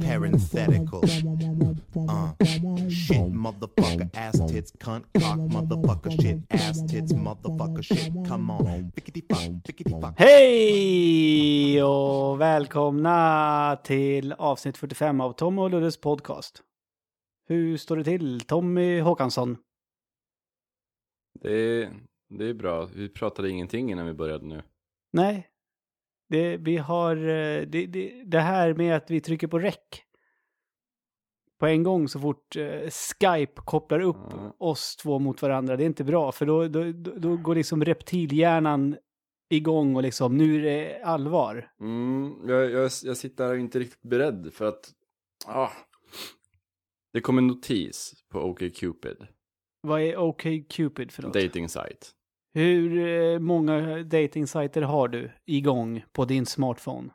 Parenthetical. Uh. Shit, motherfucker, ass tits, cunt, cock, motherfucker, shit, ass tits, motherfucker, shit. Come on. Hej och välkomna till avsnitt 45 av Tom och Luddes podcast. Hur står det till, Tommy Håkansson? Det är, det är bra. Vi pratade ingenting innan vi började nu. Nej, det, vi har eh, det, det, det här med att vi trycker på rec på en gång så fort eh, Skype kopplar upp Ja. oss två mot varandra. Det är inte bra, för då, då, då, då går liksom reptilhjärnan igång och liksom nu är det allvar. Mm, jag, jag, jag sitter här inte riktigt beredd för att... Ah, det kom en notis på OkCupid, Vad är OkCupid för något? dating site. Hur eh, många datingsajter har du igång på din smartphone?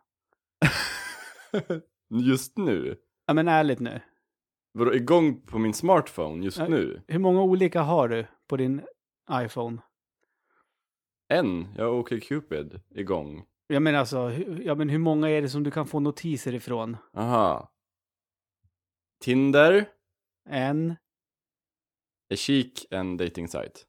Just nu? Ja men ärligt nu. Vadå igång på min smartphone just Ja. nu? Hur många olika har du på din iPhone? En, jag har OkCupid igång. Jag menar alltså, ja, men hur många är det som du kan få notiser ifrån? Aha. Tinder, En, är Kik en dating site?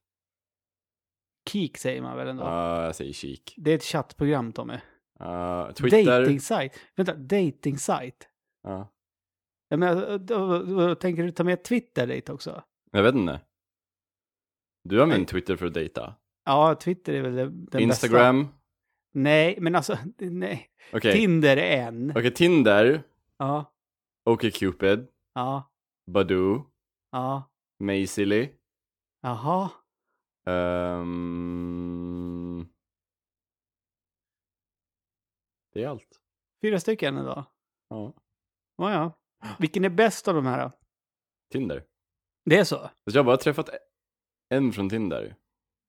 Kik säger man väl ändå? Ja, jag säger Kik. Det är ett chattprogram Tommy. Uh, Twitter. Dating-sajt? Vänta, dating-sajt? Ja. Jag menar, då, då, tänker du ta med Twitter dit också? Jag vet inte. Du använder Nej. Twitter för att dejta? Ja, Twitter är väl den bästa. Instagram? Nej, men alltså, nej. Okej. Tinder är en. Okej, Tinder, Ja, OkCupid, ja, Badoo, ja. Mazily. Jaha. Ehm, det är allt. Fyra stycken idag. Ja. Ja, ja. Vilken är bäst av de här då? Tinder. Det är så? Fast jag har bara träffat en från Tinder.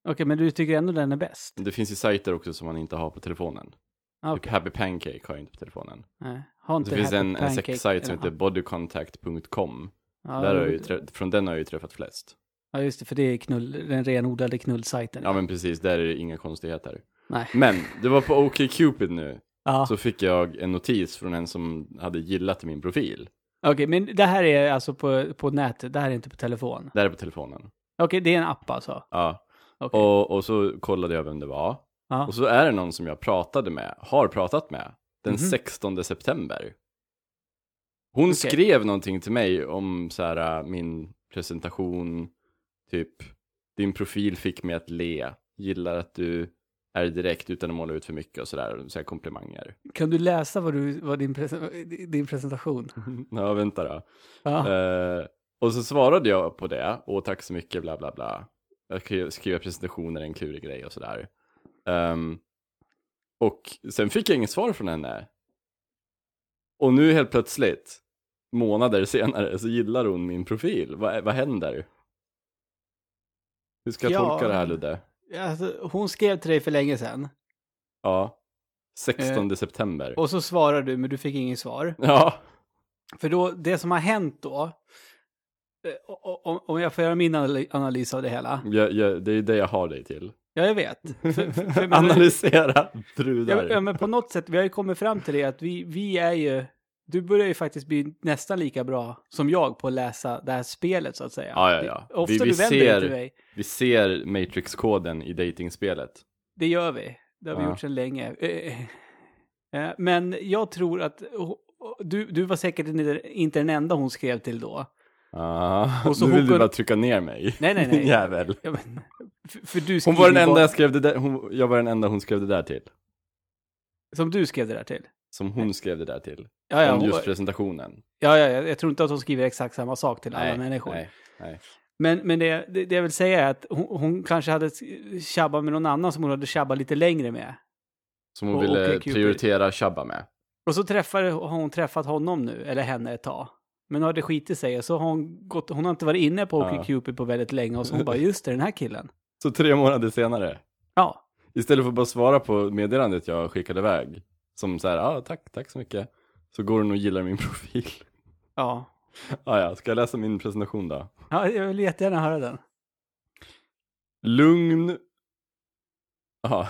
Okej, men du tycker ändå den är bäst? Det finns ju sajter också som man inte har på telefonen. Ah, Typ Okej. Happy Pancake har jag inte på telefonen. Nej. Har inte Det finns en, en sexsajt som heter bodycontact.com. Ja, Där har jag ju från den har jag ju träffat flest. Ja, just det, för det är knull, den renodlade knullsajten. Ja men precis, där är det inga konstigheter. Nej. Men det var på OkCupid nu. Ja. Så fick jag en notis från en som hade gillat min profil. Okej, men det här är alltså på, på nätet, det här är inte på telefon? Där på telefonen. Okej, det är en app alltså? Ja. Okej. Och, och så kollade jag vem det var. Ja. Och så är det någon som jag pratade med, har pratat med, den Mhm. 16 september. Hon skrev någonting till mig om så här, äh, min presentation, typ, din profil fick mig att le, gillar att du är direkt utan att måla ut för mycket och sådär, så komplimanger. Kan du läsa vad, du, vad din, presen- din presentation? Ja, vänta då. Ja. Eh, och så svarade jag på det, och tack så mycket, bla bla bla. Jag skrev presentationer, en klurig grej och sådär. Ehm, och sen fick jag inget svar från henne. Och nu helt plötsligt, månader senare, så gillar hon min profil. Vad, vad händer? Hur ska jag Ja. tolka det här Ludde? Alltså, hon skrev till dig för länge sedan. Ja. 16 september. Eh, Och så svarade du, men du fick inget svar. Ja. För då, det som har hänt då, eh, om jag får göra min anal- analys av det hela. Jag, jag, det är det jag har dig till. Ja, jag vet. För, för, Analysera ja, brudar. ja, men på något sätt, vi har ju kommit fram till det att vi, vi är ju, du börjar ju faktiskt bli nästan lika bra som jag på att läsa det här spelet så att säga. Ja, ja, ja. Ofta Vi- vi du vänder ser- till mig. Vi ser Matrix-koden i datingspelet. Det gör vi. Det har vi Ja. gjort sedan länge. Eh, eh, Men jag tror att oh, oh, du, du var säkert inte- den enda hon skrev till då. Ah, Och så nu hon vill du kunde- bara trycka ner mig. Nej, nej, nej. Jävel. Ja, men, för, för du Hon var den enda bara- jag skrev det där, hon, jag var den enda hon skrev det där till. Som du skrev det där till. Som hon skrev det där till. Ja, ja, Om just presentationen. ja, ja, jag tror inte att hon skriver exakt samma sak till alla nej, människor. Nej, nej. Men, men det, det, det jag vill säga är att hon, hon kanske hade tjabbat med någon annan som hon hade tjabbat lite längre med. Som hon Och- ville och prioritera Shabba med. Och så träffar, har hon träffat honom nu, eller henne ett tag. Men nu har det skitit sig och så har hon gått, hon har inte varit inne på Ja. OkCupid på väldigt länge och så hon bara, just det, den här killen. Så tre månader senare. Ja, Istället för att bara svara på meddelandet jag skickade iväg. Som så här, ja ah, tack, tack så mycket. Så går hon och gillar min profil. Ja. ah, ja, ska jag läsa min presentation då? ja, jag vill jättegärna höra den. Lugn. Aha.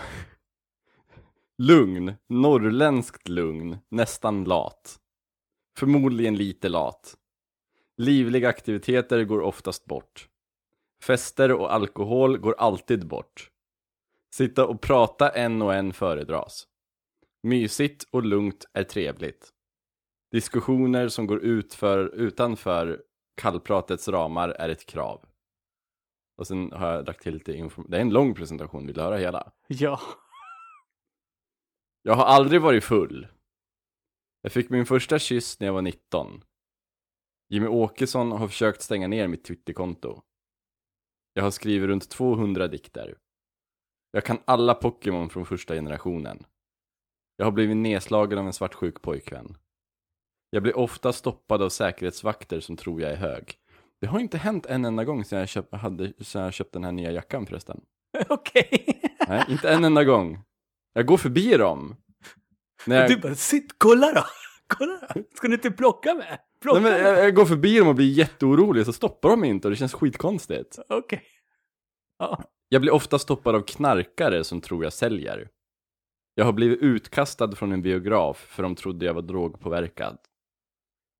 Lugn, norrländskt lugn, nästan lat. Förmodligen lite lat. Livliga aktiviteter går oftast bort. Fester och alkohol går alltid bort. Sitta och prata en och en föredras. Mysigt och lugnt är trevligt. Diskussioner som går ut för, utanför kallpratets ramar är ett krav. Och sen har jag lagt till lite information. Det är en lång presentation, vill du höra hela? Ja. Jag har aldrig varit full. Jag fick min första kyss när jag var 19. Jimmy Åkesson har försökt stänga ner mitt Twitterkonto. Jag har skrivit runt 200 dikter. Jag kan alla Pokémon från första generationen. Jag har blivit nedslagen av en svartsjuk pojkvän. Jag blir ofta stoppad av säkerhetsvakter som tror jag är hög. Det har inte hänt en enda gång sedan jag, köpt, hade, sedan jag köpte den här nya jackan förresten. Okej. Nej, inte en enda gång. Jag går förbi dem. När jag, Du bara, sitt, kolla då. Kolla då. Ska du inte plocka med? Plocka nej, men jag, jag går förbi dem och blir jätteorolig, så stoppar de inte och det känns skitkonstigt. Okej. Ja. Jag blir ofta stoppad av knarkare som tror jag säljer. Jag har blivit utkastad från en biograf för de trodde jag var drogpåverkad.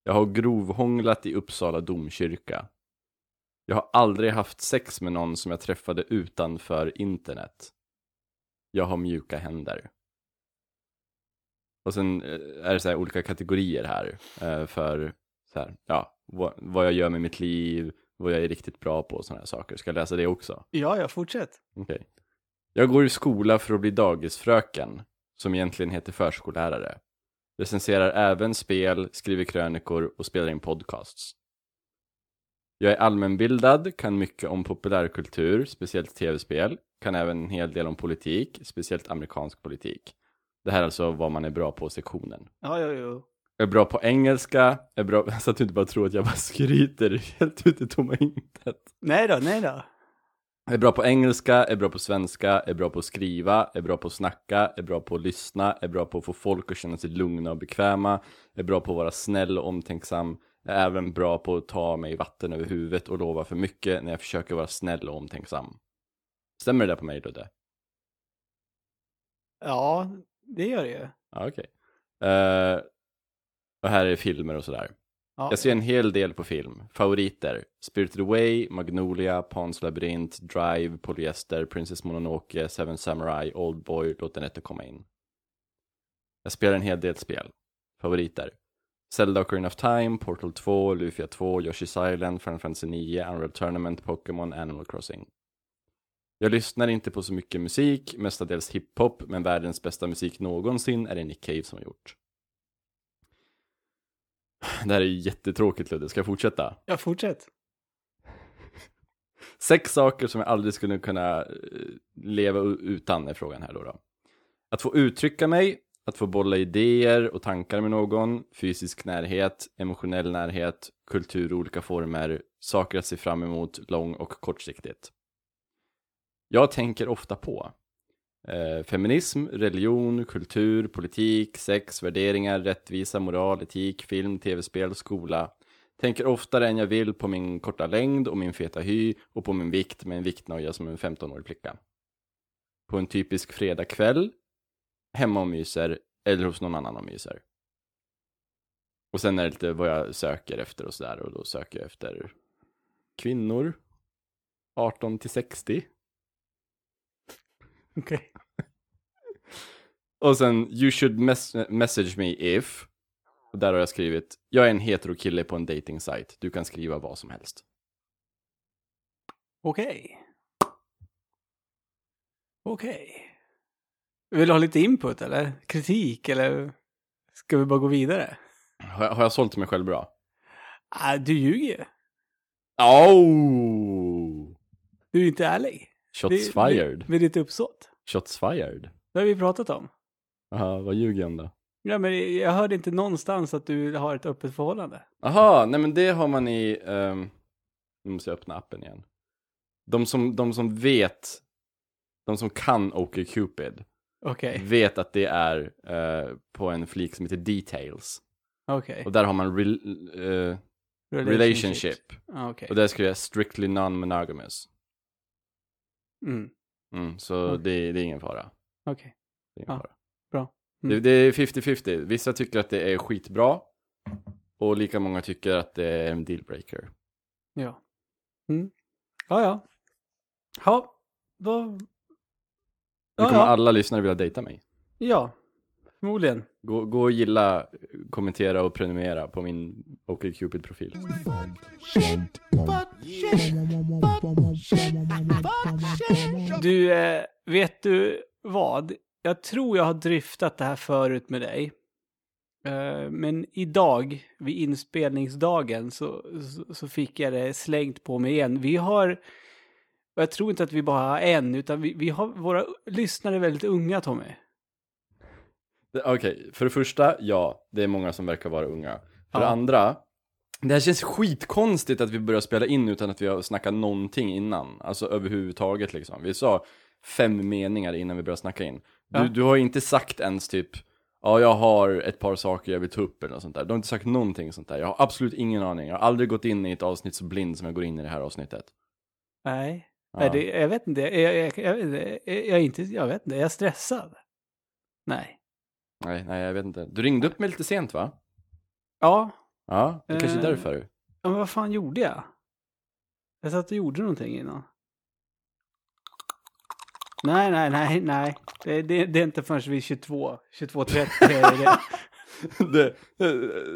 Jag har grovhånglat i Uppsala domkyrka. Jag har aldrig haft sex med någon som jag träffade utanför internet. Jag har mjuka händer. Och sen eh, är det så här olika kategorier här eh, för så här, ja, vad, jag gör med mitt liv, vad jag är riktigt bra på och sådana här saker. Ska jag läsa det också? Ja, ja, fortsätt. Okej. Jag går i skola för att bli dagisfröken, som egentligen heter förskollärare. Recenserar även spel, skriver krönikor och spelar in podcasts. Jag är allmänbildad, kan mycket om populärkultur, speciellt tv-spel, kan även en hel del om politik, speciellt amerikansk politik. Det här är alltså vad man är bra på sektionen. Ja, ja, ja. Jag är bra på engelska, är bra, så att du inte bara tror att jag bara skryter helt ut i tomma intet. Nej då, nej då. Är bra på engelska, är bra på svenska, är bra på att skriva, är bra på att snacka, är bra på att lyssna, är bra på att få folk att känna sig lugna och bekväma, är bra på att vara snäll och omtänksam, är även bra på att ta mig vatten över huvudet och lova för mycket när jag försöker vara snäll och omtänksam. Stämmer det där på mig Ludde? Ja, det gör det ju. Ja, okej. Eh, och här är filmer och sådär. Ja. Jag ser en hel del på film. Favoriter. Spirited Away, Magnolia, Pans labyrint, Drive, Polyester, Princess Mononoke, Seven Samurai, Oldboy, Låt den komma in. Jag spelar en hel del spel. Favoriter. Zelda Ocarina of Time, Portal 2, Lufia 2, Yoshi's Island, Final Fantasy 9, Unreal Tournament, Pokémon, Animal Crossing. Jag lyssnar inte på så mycket musik, mestadels hiphop, men världens bästa musik någonsin är det Nick Cave som har gjort. Det här är jättetråkigt Ludde, ska jag fortsätta? Ja, fortsätt. Sex saker som jag aldrig skulle kunna eh, leva utan är frågan här då, då. Att få uttrycka mig, att få bolla idéer och tankar med någon, fysisk närhet, emotionell närhet, kultur i olika former, saker att se fram emot lång och kortsiktigt. Jag tänker ofta på eh, feminism, religion, kultur, politik, sex, värderingar, rättvisa, moral, etik, film, tv-spel, skola. Tänker oftare än jag vill på min korta längd och min feta hy och på min vikt med en viktnoja som en 15-årig flicka. På en typisk fredagkväll, hemma och myser eller hos någon annan och myser. Och sen är det lite vad jag söker efter och sådär och då söker jag efter kvinnor 18 till 60. Okej. Och sen, you should mes- message me if. Och där har jag skrivit, jag är en hetero kille på en dating site. Du kan skriva vad som helst. Okej. Okej. Vill du ha lite input eller? Kritik eller? Ska vi bara gå vidare? Har jag, har jag sålt mig själv bra? Ah, du ljuger ju. Oh! Du är inte ärlig. Shots Det- fired. Med, ditt uppsåt. Shots fired. Det har vi pratat om. Jaha, vad ljuger jag om då? Ja, men jag hörde inte någonstans att du har ett öppet förhållande. Jaha, nej men det har man i, ehm, nu måste jag öppna appen igen. De som, de som vet de som kan OkCupid Okej, vet att det är eh, på en flik som heter Details. okej. Och där har man rel eh, relationship. Ah, Okej. Och där skriver jag strictly non-monogamous. Mm. Mm, så Okej. det, det är ingen fara. Okej. Det är ingen Ja, fara. bra. Mm. Det, det är 50-50. Vissa tycker att det är skitbra. Och lika många tycker att det är en dealbreaker. Ja. Mm. Ja, ja. Ja, då... Nu kommer ja. alla lyssnare vilja dejta mig. ja, förmodligen. Gå, gå och gilla, kommentera och prenumerera på min OkCupid-profil. Du, eh, vet du vad? Jag tror jag har dryftat det här förut med dig. Eh, men idag, vid inspelningsdagen, så, så, så fick jag det slängt på mig igen. Vi har, och jag tror inte att vi bara har en, utan vi, vi har våra lyssnare är väldigt unga, Tommy. Okej, för det första, ja, det är många som verkar vara unga. För det andra, det här känns skitkonstigt att vi börjar spela in utan att vi har snackat någonting innan. Alltså överhuvudtaget liksom. Vi sa fem meningar innan vi började snacka in. Du, Ja. du har inte sagt ens typ, ja jag har ett par saker jag vill ta upp eller något sånt där. Du har inte sagt någonting sånt där. Jag har absolut ingen aning. Jag har aldrig gått in i ett avsnitt så blind som jag går in i det här avsnittet. Nej, Ja. Nej det, jag vet inte. Jag, jag, jag, jag, jag, är inte, jag vet inte, jag är stressad. Nej. Nej, nej, jag vet inte. Du ringde upp mig lite sent va? Ja, Ja, det kanske är Eh. därför. Ja, men vad fan gjorde jag? Jag satt och gjorde någonting innan. Nej, nej, nej, nej. Det, det, det är inte förrän vid 22, 22.30 är det. det,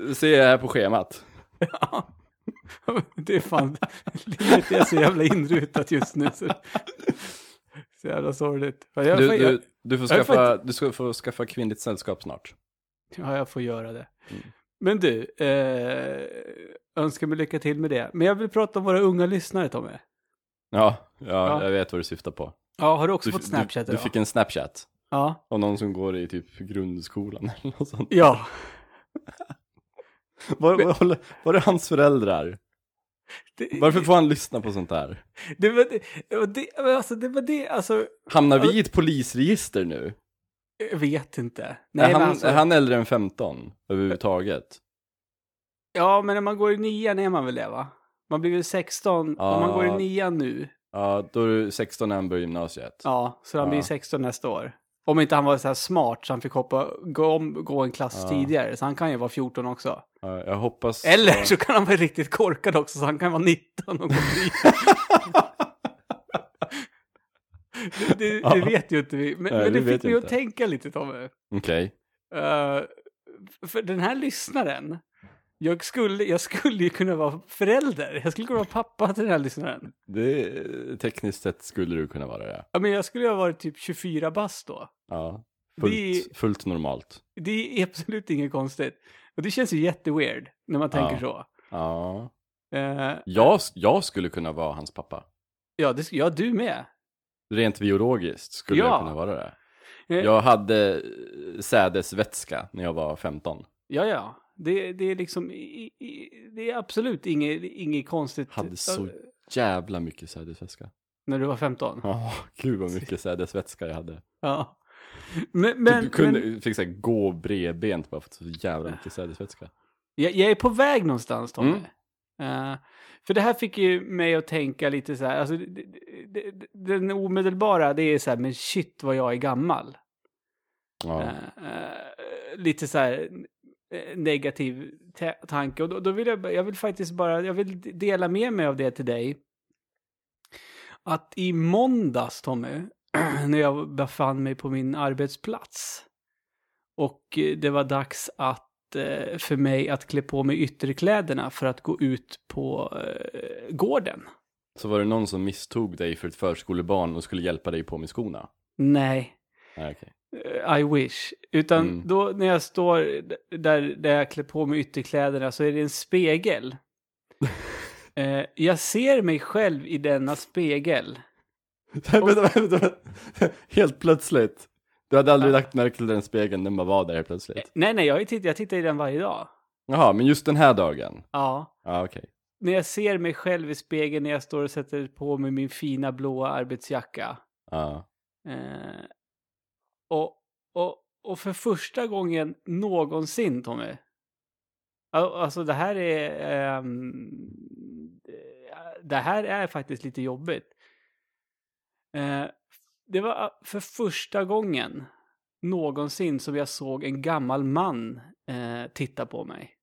det ser jag här på schemat. Ja. Det är fan, livet är så jävla inrutat just nu. Så, så jävla sorgligt. Ja, Jag, Du, får, du, jag, du, får jag får skaffa, du ska få skaffa kvinnligt sällskap snart. ja, jag får göra det. Mm. Men du, eh, önskar mig lycka till med det. Men jag vill prata om våra unga lyssnare, Tommy. Ja, ja, Ja. jag vet vad du syftar på. Ja, har du också Du, fått Snapchat du, du idag? fick en Snapchat Ja. av någon som går i typ grundskolan eller något sånt. Ja. Var, var, var det hans föräldrar? Det, Varför får han lyssna på sånt där? Det var det, det, alltså, det var det, alltså, Hamnar vi i ett polisregister nu? jag vet inte. är, Nej, han, men alltså, är han äldre än 15 överhuvudtaget? Ja, men när man går i nian är man väl det, va? Man blir väl 16, Ja. om man går i nian nu, Ja, då är du 16 när han börjar gymnasiet. ja, så han Ja. blir 16 nästa år. Om inte han var så här smart så han fick hoppa, gå, om, gå en klass Ja. tidigare, så han kan ju vara 14 också. Ja, jag hoppas... Eller så kan han vara riktigt korkad också, så han kan vara 19 och gå det, det, Ja. det vet ju inte vi, men, Nej, men vi det fick mig att tänka lite, Tommy. Okej. Eh, för den här lyssnaren, jag skulle, jag skulle ju kunna vara förälder. Jag skulle kunna vara pappa till den här lyssnaren. Det, tekniskt sett skulle du kunna vara det. Ja, men jag skulle ju ha varit typ 24 bast då. Ja. Fullt, Det- fullt normalt. Det är absolut inget konstigt. Och det känns ju jätteweird när man tänker Ja. så. Ja. Eh, Jag, jag skulle kunna vara hans pappa. ja, det, ja, du med. Rent biologiskt skulle Ja. jag kunna vara det. Eh, Jag hade eh, sädesvätska när jag var 15. Ja, ja. Det, det är liksom, i, i, det är absolut inget, inget konstigt. Hade så- Jävla mycket sädesvätska. När du var 15? Ja, gud vad mycket sädesvätska jag hade. Ja. Men, men, du kunde, men fick så här, gå bredbent bara för att så jävla mycket sädesvätska. jag, jag är på väg någonstans, Tommy. Mm. Eh, för det här fick ju mig att tänka lite så här, alltså, det, det, det, den omedelbara, det är så här, men shit vad jag är gammal. Ja. Eh, eh, lite så här negativ ta- tanke. Och då, då vill jag, jag vill faktiskt bara, jag vill dela med mig av det till dig. Att i måndags, Tommy, när jag befann mig på min arbetsplats och eh, det var dags att eh, för mig att klä på mig ytterkläderna för att gå ut på eh, gården. Så var det någon som misstog dig för ett förskolebarn och skulle hjälpa dig på med skorna? Nej, Nej, okej. Eh, I wish. Utan Mm. då när jag står där, där jag klär på mig ytterkläderna så är det en spegel. eh, jag ser mig själv i denna spegel. vänta, vänta, vänta. Helt plötsligt. Du hade aldrig lagt märke till den spegeln, den bara var där helt Eh, plötsligt. nej, nej, jag tittar, jag tittar i den varje dag. Jaha, men just den här dagen? Ja. Ja, okej. När jag ser mig själv i spegeln när jag står och sätter på mig min fina blåa arbetsjacka. Ja. Eh, och, och, och för första gången någonsin, Tommy. Al- Alltså det här är... ehm, det här är faktiskt lite jobbigt. Eh, det var för första gången någonsin som jag såg en gammal man eh, titta på mig.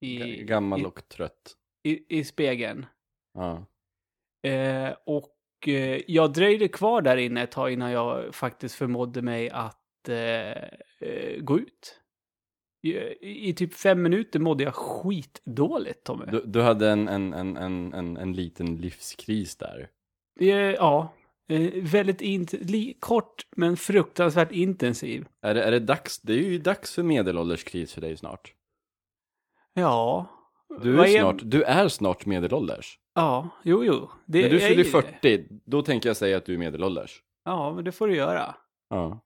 I, Gammal i, och trött. i, i spegeln. Ja. Eh, och jag dröjde kvar där inne ett tag innan jag faktiskt förmådde mig att eh, eh, gå ut. I, I typ fem minuter mådde jag skitdåligt, Tommy. Du, du hade en, en, en, en, en, en liten livskris där. Eh, ja, eh, väldigt int- kort men fruktansvärt intensiv. Är det, är det dags? Det är ju dags för medelålderskris för dig snart. Ja. Du är, snart, du är snart medelålders. Ja, jo, jo. Det, När du fyller ju det. 40, då tänker jag säga att du är medelålders. Ja, men det får du göra. Ja.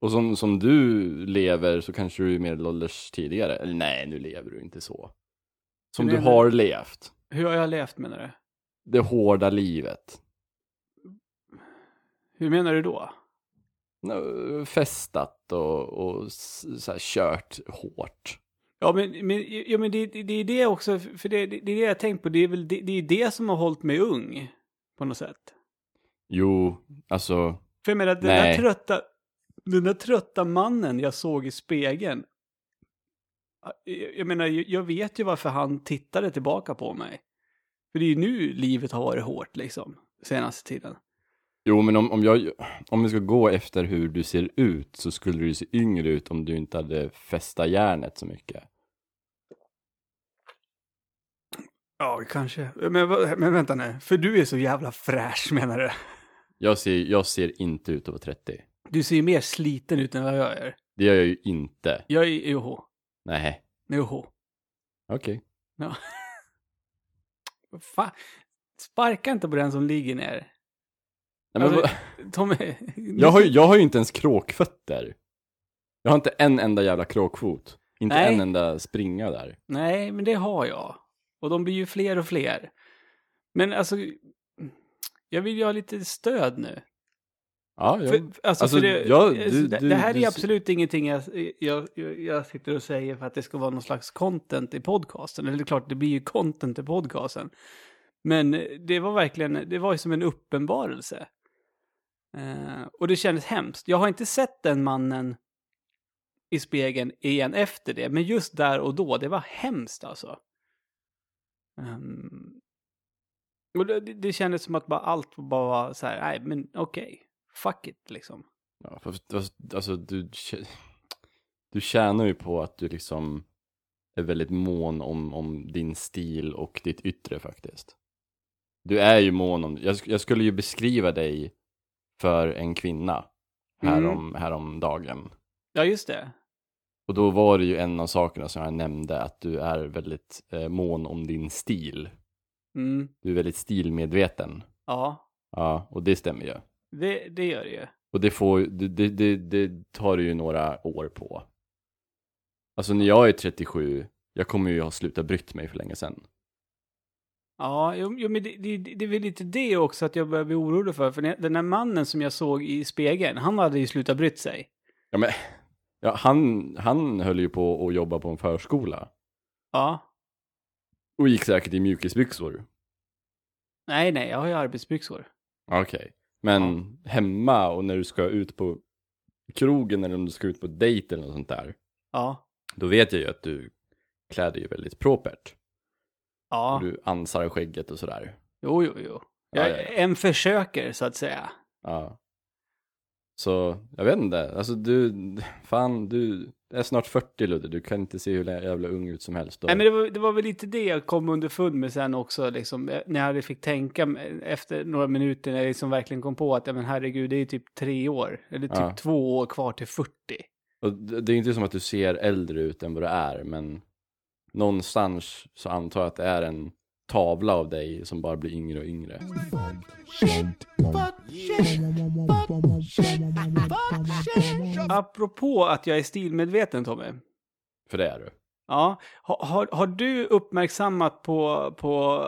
Och som, som du lever så kanske du är medelålders tidigare. Eller nej, nu lever du inte så. Som du har levt. Hur har jag levt menar du? Det hårda livet. Hur menar du då? Festat och, och så här, kört hårt. Ja, men, men, ja, men det, det, det är det också, för det, det, det är det jag tänkt på, det är väl det, det, är det som har hållit mig ung, på något sätt. Jo, alltså, För jag menar, den Nej. där trötta, den där trötta mannen jag såg i spegeln, jag, jag menar, jag vet ju varför han tittade tillbaka på mig. För det är ju nu livet har varit hårt, liksom, senaste tiden. Jo men om, om jag, om vi ska gå efter hur du ser ut så skulle du se yngre ut om du inte hade fästa järnet så mycket. Ja, kanske. Men, men vänta nu, för du är så jävla fräsch menar du? Jag ser, jag ser inte ut att vara 30. Du ser ju mer sliten ut än vad jag gör. Det gör jag ju inte. Jag är joho. Nej, Joho. okej. Ja. Vad Fan. Sparka inte på den som ligger ner. Nej, men Alltså, Tommy. jag, har, ju- jag har ju inte ens kråkfötter. Jag har inte en enda jävla kråkfot. Inte Nej. en enda springa där. Nej, men det har jag. Och de blir ju fler och fler. Men alltså, jag vill ju ha lite stöd nu. Ja, ja. För, alltså, Alltså, för det, ja, alltså, du- det, du- det här du- är absolut ingenting jag, jag, jag, jag sitter och säger för att det ska vara någon slags content i podcasten. Eller det är klart, det blir ju content i podcasten. Men det var verkligen, det var ju som en uppenbarelse. Eh, och det kändes hemskt. Jag har inte sett den mannen i spegeln igen efter det. Men just där och då, det var hemskt alltså. Um, och det, det kändes som att bara allt bara var så här, nej men okej, fuck it liksom. ja för, alltså, alltså du, du tjänar ju på att du liksom är väldigt mån om, om din stil och ditt yttre faktiskt. Du är ju mån om, jag, jag skulle ju beskriva dig för en kvinna härom, härom dagen. Ja, just det. Och då var det ju en av sakerna som jag nämnde, att du är väldigt eh, mån om din stil. Mm, Du är väldigt stilmedveten. ja, Ja, och det stämmer ju. det, det gör det ju. Och det får det, det, det, tar du ju några år på. Alltså när jag är 37, jag kommer ju ha slutat brytt mig för länge sedan. Ja, jo, men det, det, det är väl lite det också att jag börjar bli orolig för. För den här mannen som jag såg i spegeln, han hade ju slutat brytt sig. Ja, men, ja, han, han höll ju på att jobba på en förskola. Ja. Och gick säkert i mjukisbyxor. Nej, nej, jag har ju arbetsbyxor. Okej. Men hemma och när du ska ut på krogen eller om du ska ut på dejt eller något sånt där. Ja. Då vet jag ju att du klär dig ju väldigt propert. Ja, Och du ansar skägget och sådär. jo, jo, jo. Ja, Jag, ja, ja. En försöker, så att säga. Ja. Så, jag vet inte. Alltså du, fan du är snart 40 Ludde. Du kan inte se hur jävla ung ut som helst. Nej, men det var, det var väl lite det jag kom underfund med sen också, liksom, eh, när jag fick tänka efter några minuter, när jag liksom verkligen kom på att, ja men herregud, det är typ tre år, eller typ Ja. två år kvar till 40. Och det det är inte som att du ser äldre ut än vad du är, men någonstans så antar jag att det är en tavla av dig som bara blir yngre och yngre. Apropå att jag är stilmedveten, Tommy. För det är du. Ja, har, har, du uppmärksammat på, på,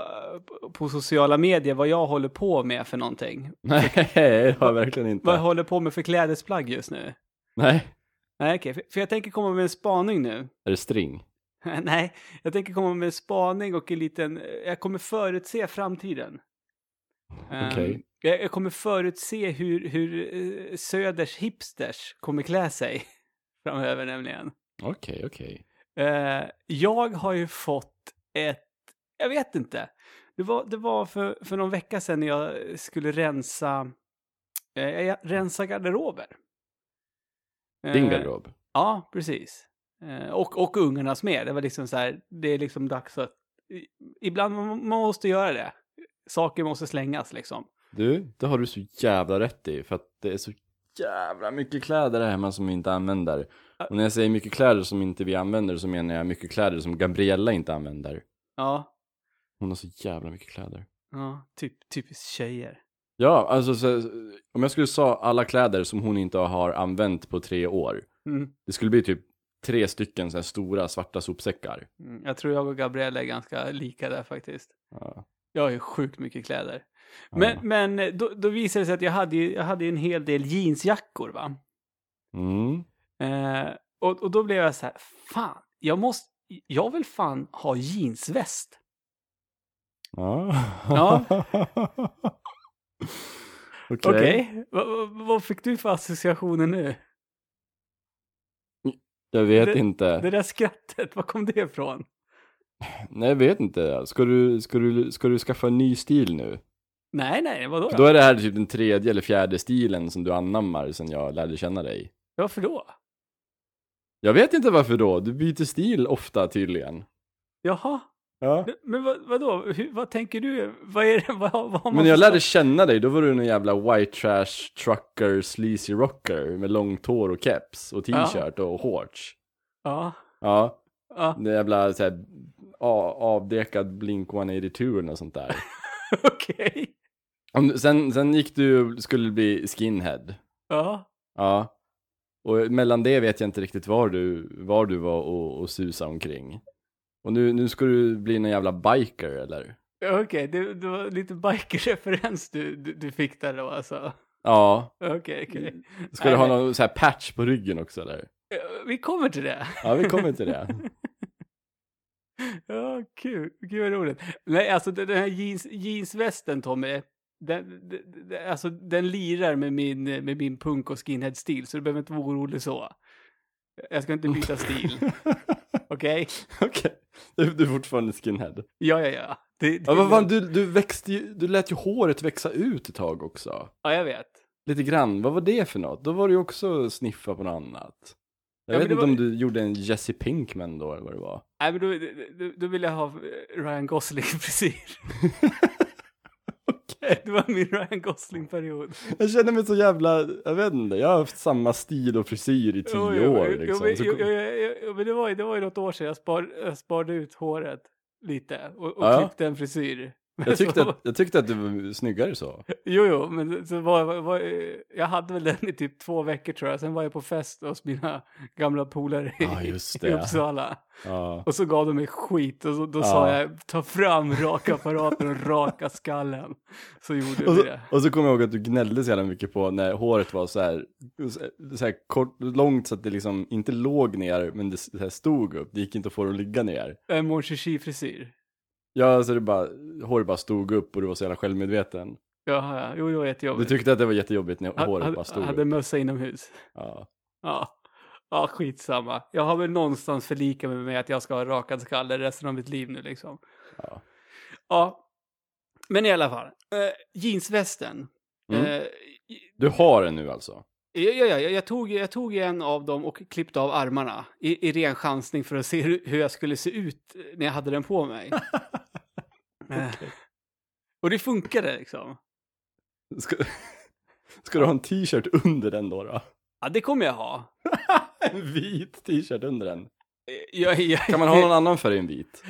på sociala medier vad jag håller på med för någonting? Nej, det har jag verkligen inte. Vad jag håller på med för klädesplagg just nu? Nej. Nej, okej, för, för jag tänker komma med en spaning nu. Är det string? Nej, jag tänker komma med en spaning och en liten, jag kommer förutse framtiden. Ehm, Okej. jag, jag kommer förutse hur, hur eh, Söders hipsters kommer klä sig framöver nämligen. Okej, okej. Eh, jag har ju fått ett, jag vet inte. Det var, det var för, för någon vecka sedan när jag skulle rensa, eh, jag rensa garderober. Din Eh, garderob? Ja, precis. Eh, och, och ungarnas med. Det var liksom så här, det är liksom dags att, ibland man, man måste göra det. Saker måste slängas liksom. Du, det har du så jävla rätt i. För att det är så jävla mycket kläder här hemma som vi inte använder. Och när jag säger mycket kläder som inte vi använder så menar jag mycket kläder som Gabriella inte använder. Ja, Hon har så jävla mycket kläder. ja typ, typiskt tjejer. Ja, alltså så, om jag skulle säga alla kläder som hon inte har använt på tre år. Mm. Det skulle bli typ tre stycken så här stora svarta sopsäckar. Mm, Jag tror jag och Gabriella är ganska lika där faktiskt. Ja. Jag har ju sjukt mycket kläder. Ja. Men, men eh, då, då visade det sig att jag hade, jag hade en hel del jeansjackor va. Mm. Eh, och, och då blev jag så här, fan, jag måste, jag vill fan ha jeansväst. Ja. Ja. Okej. Vad, vad, vad fick du för associationer nu? Jag vet Det- inte. Det där skrattet, var kom det ifrån? Nej, jag vet inte. Ska du, ska, du, ska du skaffa en ny stil nu? Nej, nej, vadå då? då är det här typ den tredje eller fjärde stilen som du anammar sen jag lärde känna dig. Varför då? Jag vet inte varför då. Du byter stil ofta tydligen. Jaha, Ja. men vad, vadå? Hur, vad tänker du? Vad är det? Vad, vad har man Men jag lärde känna dig, då var du en jävla white trash trucker sleazy rocker med långt hår och keps och t-shirt och shorts. Ja, Ja, ja, det jävla så här, avdekad Blink 182 eller något sånt där. okej. Om, sen, sen gick du, skulle bli skinhead. Ja, Ja. Och mellan det vet jag inte riktigt var du, var du var och, och susade omkring. Och nu, nu ska du bli någon jävla biker eller? okej. Det, det var lite biker-referens du, du, du fick där då alltså. Ja. Okej, okej. Ska du Nej, ha men- någon så här patch på ryggen också eller? Vi kommer till det. Ja, vi kommer till det. Ja, kul. Gud vad roligt. Nej, alltså den här jeans, jeansvästen Tommy. Den, den, den- alltså, den lirar med min, med min punk och skinhead-stil, så du behöver inte vara orolig så. Jag ska inte byta stil, okej? Okej. Du, du är fortfarande skinhead. Ja, ja, ja. Det, det, Ja, vad fan, du, du växte ju, du lät ju håret växa ut ett tag också. ja, jag vet. Lite grann. Vad var det för något? Då var du ju också sniffa på något annat. Jag Ja, vet men det inte var- om du gjorde en Jesse Pinkman då eller vad det var. Nej, men då, då, då vill jag ha Ryan Gosling-frisyr. Okej. Det var min Ryan Gosling-period. Jag känner mig så jävla, jag vet inte, jag har haft samma stil och frisyr i tio Jo, jo, år liksom. Jo, jo, jo, men det var, ju- det var ju något år sedan jag, spar, jag sparade ut håret lite och, och Ja. klippte en frisyr. Jag, tyckte att, jag tyckte att du var snyggare så. Jo, jo, men så var, var, jag hade väl den i typ två veckor tror jag. Sen var jag på fest hos mina gamla polare i, just i. Uppsala. Ja. Och så gav de mig skit och så, då Ja. sa jag ta fram rakapparaten och raka skallen. Så gjorde Och vi det. och så kommer jag ihåg att du gnällde så jävla mycket på när håret var så här, så här kort, långt så att det liksom inte låg ner men det så här stod upp. Det gick inte att få det att ligga ner. En Mon frisyr Ja, alltså det bara, håret bara stod upp och du var så jävla självmedveten. Jaha, ja. Jo, det var Du jättejobbigt. tyckte att det var jättejobbigt när Ha- håret hade, bara stod hade upp. mössa inomhus. Ja. Ja. Ja, skitsamma. Jag har väl någonstans förlikat mig med att jag ska ha rakad skalle resten av mitt liv nu liksom. Ja. Ja. Men i alla fall. Eh, jeansvästen. Mm. Eh, Du har den nu alltså? Ja, ja, ja, jag, tog, jag tog en av dem och klippte av armarna i, i ren chansning för att se hur, hur jag skulle se ut när jag hade den på mig. Eh, Och det funkade liksom. Ska, ska du ha en t-shirt under den då? då? Ja, det kommer jag ha. En vit t-shirt under den. Jag, jag, Kan man ha någon annan färg än vit?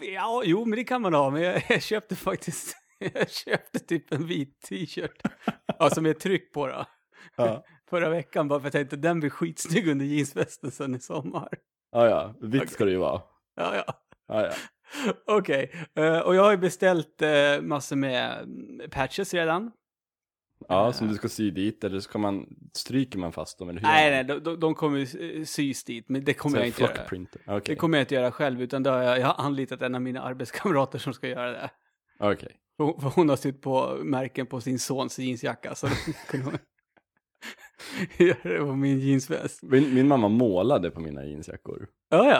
Ja, jo, men det kan man ha. Men jag, jag köpte faktiskt, jag köpte typ en vit t-shirt. Ja, som är tryck på då. Ja. Förra veckan bara för att jag tänkte den blir skitsnygg under jeansvästen sen i sommar. Ja, ja. Vitt ska det ju vara. Ja, ja. Ja, ja. Okej. Eh, och jag har ju beställt uh, massor med mm, patches redan. ja, som du ska sy dit, eller ska man, stryker man fast dem, eller hur? Nej, nej, de, de, kommer ju, eh, sys dit, men det kommer Så jag inte göra. printer. Det kommer jag inte göra själv, utan har jag, jag har anlitat en av mina arbetskamrater som ska göra det. okej. För för hon har sytt på märken på sin sons jeansjacka, så kunde hon göra det på min jeansväst. Min, min mamma målade på mina jeansjackor. Ja,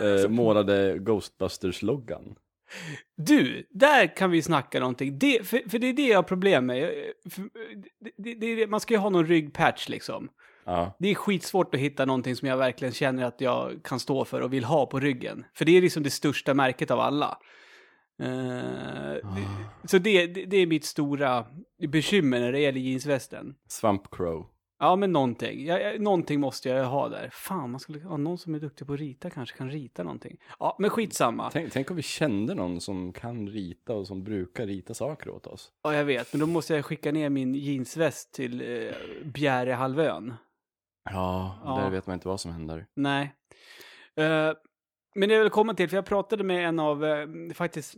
ja. Eh, målade Ghostbusters-loggan. Du, där kan vi snacka någonting. Det, för, för det är det jag har problem med. Jag- För, det, det, man ska ju ha någon ryggpatch liksom. Ja. Det är skitsvårt att hitta någonting som jag verkligen känner att jag kan stå för och vill ha på ryggen. För det är liksom det största märket av alla. Eh, det, så det, det, det är mitt stora bekymmer när det gäller jeansvästen. Swamp Crow. Ja, men någonting. Jag, jag, någonting måste jag ha där. Fan, man skulle ha någon som är duktig på att rita kanske kan rita någonting. Ja, men skitsamma. Tänk, tänk om vi kände någon som kan rita och som brukar rita saker åt oss. Ja, jag vet. Men då måste jag skicka ner min jeansväst till eh, Bjärehalvön. Ja, Ja. där vet man inte vad som händer. Nej. Eh, men det jag vill komma till, för jag pratade med en av, eh, faktiskt,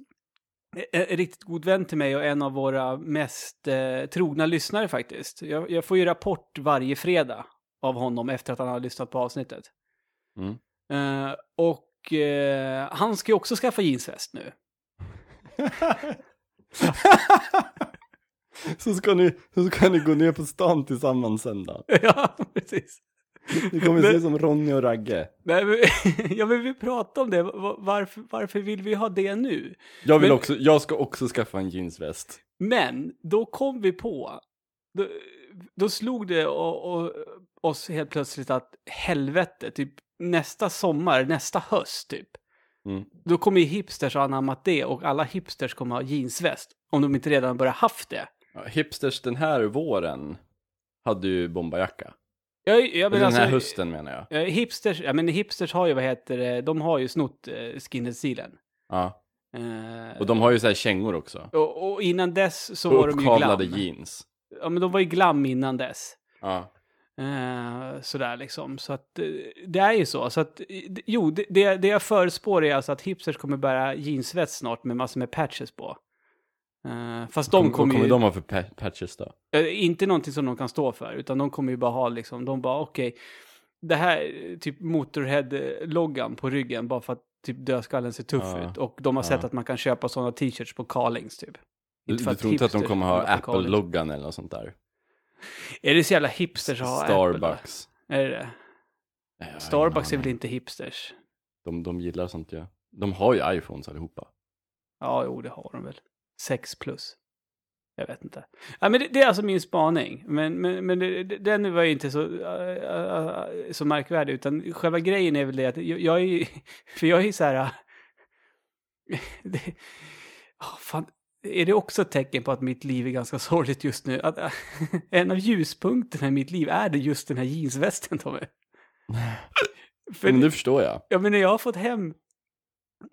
en, en riktigt god vän till mig och en av våra mest eh, trogna lyssnare faktiskt. Jag, jag får ju rapport varje fredag av honom efter att han har lyssnat på avsnittet. Mm. Eh, och eh, han ska ju också skaffa jeansväst nu. så, ska ni, så ska ni gå ner på stan tillsammans sen då. ja, precis. Ni kommer Men- se som Ronny och Ragge. Nej, men, jag vill vi prata om det. Va- Varför, varför vill vi ha det nu? Jag, vill Men- också, jag ska också skaffa en jeansväst. Men då kom vi på, då, då slog det och, och, oss helt plötsligt att helvete, typ nästa sommar, nästa höst typ. Mm. Då kommer ju hipsters ha anammat det och alla hipsters kommer ha jeansväst. Om de inte redan börjar haft det. Ja, hipsters den här våren hade ju bombajacka. Jag, jag den alltså, här hösten menar jag. eh, Hipsters, ja men hipsters har ju vad heter det, de har ju snott eh, skinhead-stilen. Ja. Eh, Och de har ju så här kängor också. och, och innan dess så Och var de ju glam. jeans. Ja men de var ju glam innan dess. Ja. Eh, sådär liksom. Så att det är ju så. Så att, jo, det, det, jag förespår är alltså att hipsters kommer bära jeansväst snart med massor med patches på. Eh, fast de Kom, kommer vad kommer ju, de ha för pa- patches då? eh, inte någonting som de kan stå för, utan de kommer ju bara ha liksom, de bara okej, det här, typ Motorhead-loggan på ryggen, bara för att typ dödskallen ser tuff Ja. ut. Och de har sett att man kan köpa sådana t-shirts på Carlings typ. Du, du tror inte att de kommer ha. Apple-loggan eller något sånt där? Är det så jävla hipsters att ha Apple? Starbucks. Är det det? Ingen Starbucks är väl inte hipsters? De, de gillar sånt ja. De har ju iPhones allihopa. Ja, jo, det har de väl. 6 plus. Jag vet inte. Ja, men det, det är alltså min spaning. Men, men, men det, den var ju inte så, äh, äh, så märkvärdig. Utan själva grejen är väl det att jag, jag är för jag är ju så här... äh, det, oh, fan, är det också ett tecken på att mitt liv är ganska sorgligt just nu? Att, äh, en av ljuspunkterna i mitt liv är det just den här jeansvästen, Tommy. För, Men det förstår jag. Ja, men när jag har fått hem...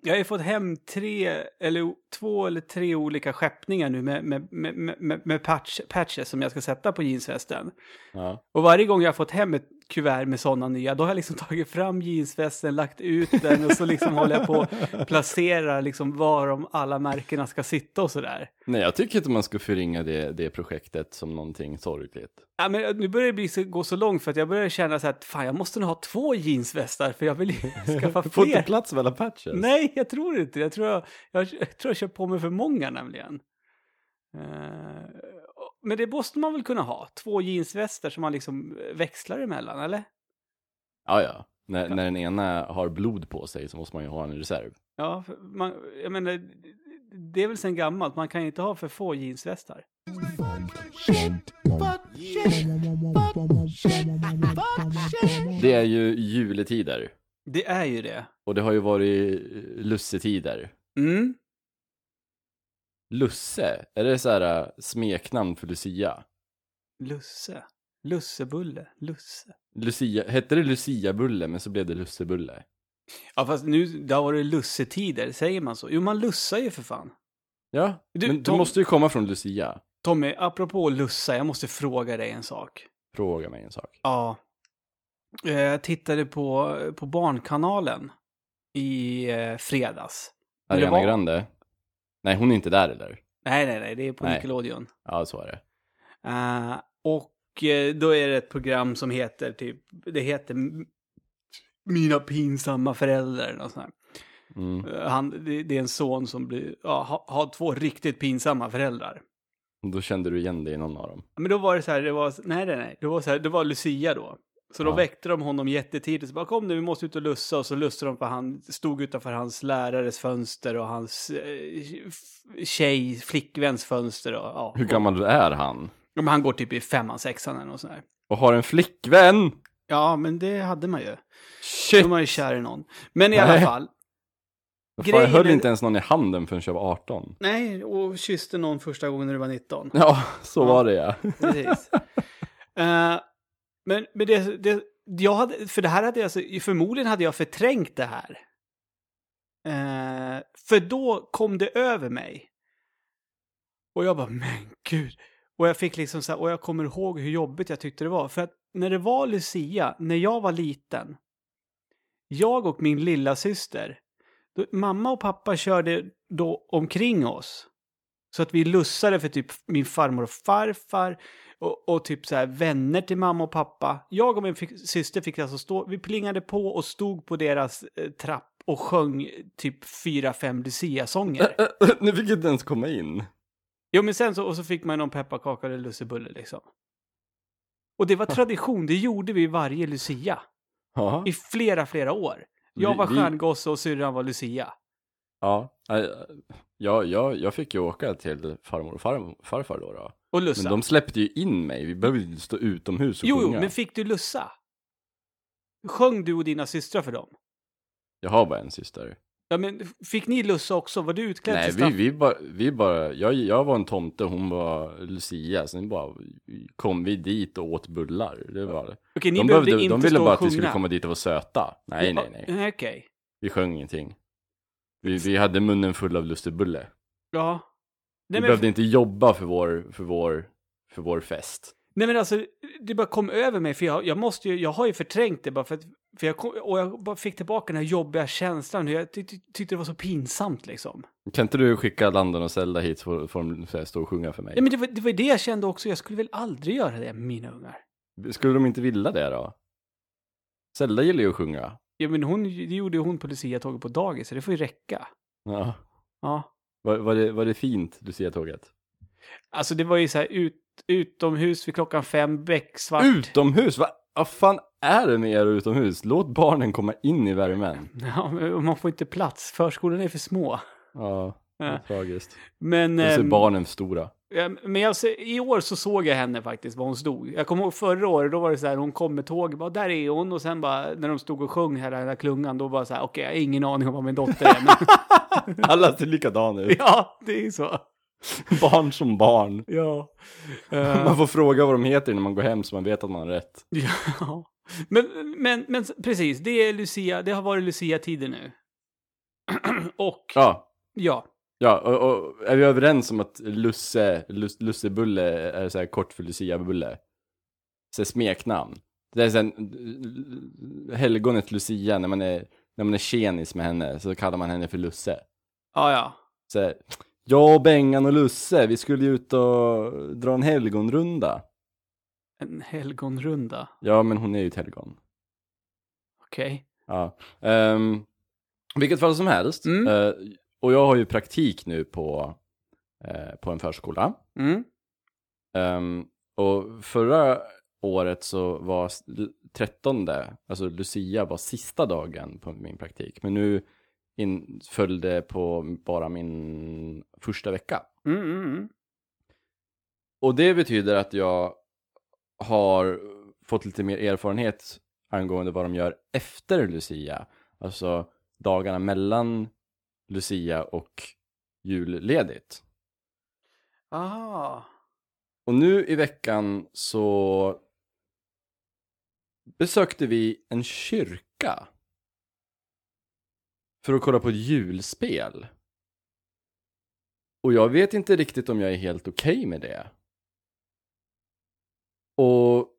Jag har ju fått hem tre, eller två eller tre olika skeppningar nu med, med, med, med, med patch, patches som jag ska sätta på jeansvästen. Ja. Och varje gång jag har fått hem ett kuvert med sådana nya, då har jag liksom tagit fram jeansvästen, lagt ut den och så liksom håller jag på att placera liksom var de alla märkena ska sitta och sådär. Nej, jag tycker inte man ska förringa det, det projektet som någonting sorgligt. Ja, men nu börjar det bli så, gå så långt för att jag börjar känna så här att fan, jag måste nog ha två jeansvästar för jag vill ju skaffa Du får inte fler. plats med alla patches. Nej, jag tror inte jag tror jag, jag, jag tror jag kör på mig för många nämligen. Eh, men det måste man väl kunna ha? Två jeansvästar som man liksom växlar emellan, eller? Ja, ja. När, när den ena har blod på sig så måste man ju ha en reserv. Ja, man, jag menar, det är väl sen gammalt, man kan ju inte ha för få jeansvästar. Det är ju juletider. Det är ju det. Och det har ju varit eh, lussetider. Mm. Lusse, är det så här äh, smeknamn för Lucia? Lusse. Lussebulle. Lusse. Lucia, hette det Lucia-bulle men så blev det lussebulle? Ja, fast nu, det har varit lussetider, säger man så? Jo, man lussar ju för fan. Ja, Du, men det Tom- måste ju komma från Lucia. Tommy, apropå lussa, jag måste fråga dig en sak. Fråga mig en sak. Ja. Eh, Jag tittade på, på Barnkanalen i eh, fredags. Det Ariana var- Grande? Nej, hon är inte där eller? Nej, nej, nej, det är på Nej. Nickelodeon. Ja, så är det. Eh, och eh, då är det ett program som heter typ, det heter Mina pinsamma föräldrar något sånt. Mm. Eh, Han, det, är en son som blir, ja, ha- har två riktigt pinsamma föräldrar. Då kände du igen dig i någon av dem. Men då var det så här, det var, nej, nej, nej, det var så här, det var Lucia då. Så då Ja. väckte de honom jättetidigt. Så bara, kom nu, vi måste ut och lussa. Och så lussade de för han stod utanför hans lärares fönster och hans eh, tjej, flickväns fönster. Och, ja. Hur gammal är han? Ja, men han går typ i femman, sexan eller något sånt där. Och har en flickvän! Ja, men det hade man ju. Då Shit! var man ju kär i någon. Men i alla Nej. fall. Fan, jag höll är- inte ens någon i handen förrän jag var 18. Nej, och kysste någon första gången när du var 19. Ja, så Ja. var det ja. Precis. Eh, men men det, det, jag hade, för det här hade jag, alltså, förmodligen hade jag förträngt det här. Eh, för då kom det över mig. Och jag bara, men gud. Och jag fick liksom så här, och jag kommer ihåg hur jobbigt jag tyckte det var. För att när det var Lucia, när jag var liten, jag och min lilla syster, då, mamma och pappa körde då omkring oss. Så att vi lussade för typ min farmor och farfar och, och typ så här vänner till mamma och pappa. Jag och min syster fick alltså stå, vi plingade på och stod på deras eh, trapp och sjöng typ fyra, fem Lucia-sånger. nu fick inte ens komma in. Jo, men sen så, och så fick man någon pepparkaka eller lussebulle liksom. Och det var tradition, det gjorde vi varje Lucia. Ja. I flera, flera år. Jag var vi- stjärngosse och syrran var Lucia. Ja, äh, ja, ja, jag fick ju åka till farmor och farfar då. då. Och lussa. Men de släppte ju in mig, vi behövde ju stå utomhus och Jo, jo, sjunga. men fick du lussa? Sjöng du och dina systrar för dem? Jag har bara en syster. Ja, men fick ni lussa också? Var du utklädd Nej, till vi, staff? vi bara, vi bara jag, jag var en tomte, hon var Lucia, sen bara kom vi dit och åt bullar. Det var det. Okej, ni De, behövde behövde, inte de ville bara att vi skulle komma dit och vara söta. Nej, Ja, nej, nej. Okej. Vi sjöng ingenting. Vi, vi hade munnen full av lustigbulle. Ja. Vi men, behövde inte jobba för vår, för vår, för vår fest. nej men alltså, det bara kom över mig, för jag, jag måste ju, jag har ju förträngt det bara för att, för jag kom, och jag bara fick tillbaka den här jobbiga känslan, jag ty, ty, tyckte det var så pinsamt liksom. Kan inte du skicka Landon och Zelda hit så får de så här stå och sjunga för mig? Ja men det var, det var det jag kände också, jag skulle väl aldrig göra det mina ungar. Skulle de inte vilja det då? Zelda gillar ju att sjunga. Ja men hon, det gjorde ju hon på Lucia-tåget på dagis, så det får ju räcka. Ja. Ja. Var, var, det, var det fint, Lucia-tåget? Alltså det var ju så här ut, utomhus vid klockan fem, becksvart. Utomhus? Va? Vad fan är det med er utomhus? Låt barnen komma in i värmen. Ja, men man får inte plats, förskolorna är för små. Ja, det är Ja. tragiskt. Men, Och så är ehm, barnen stora. Ja, men jag, ser- i år så såg jag henne faktiskt, var hon stod. Jag kommer ihåg förra året, då var det så här, hon kom med tåget, bara där är hon. Och sen bara, när de stod och sjöng här, den här klungan, då var så här, okej, jag har ingen aning om vad min dotter är. Men, Alla ser likadana ut. ja, det är så. Barn som barn. Ja. Eh, Man får fråga vad de heter när man går hem så man vet att man har rätt. ja. Men, men, men precis, det är Lucia, det har varit Lucia-tider nu. och, Ja, ja. Ja och, och är vi överens om att Lusse, Lus, Lussebulle är så här kort för Lucia-bulle? Så smeknamn. Det är sen helgonet Lucia, när man är, när man är tjenis med henne så kallar man henne för Lusse. Ja, ja. Så här, jag, Bengan och Lusse, vi skulle ju ut och dra en helgonrunda. En helgonrunda. Ja, men hon är ju ett helgon. Okej. Ja. Um, vilket fall som helst. Mm. eh, och jag har ju praktik nu på, eh, på en förskola. Mm. Ehm, och förra året så var s- l- 13, alltså Lucia var sista dagen på min praktik. Men nu in, följde på bara min första vecka. Mm, mm, mm. Och det betyder att jag har fått lite mer erfarenhet angående vad de gör efter Lucia. Alltså dagarna mellan Lucia och julledigt. Ah. Och nu i veckan så besökte vi en kyrka. För att kolla på ett julspel. Och jag vet inte riktigt om jag är helt okej med det. Och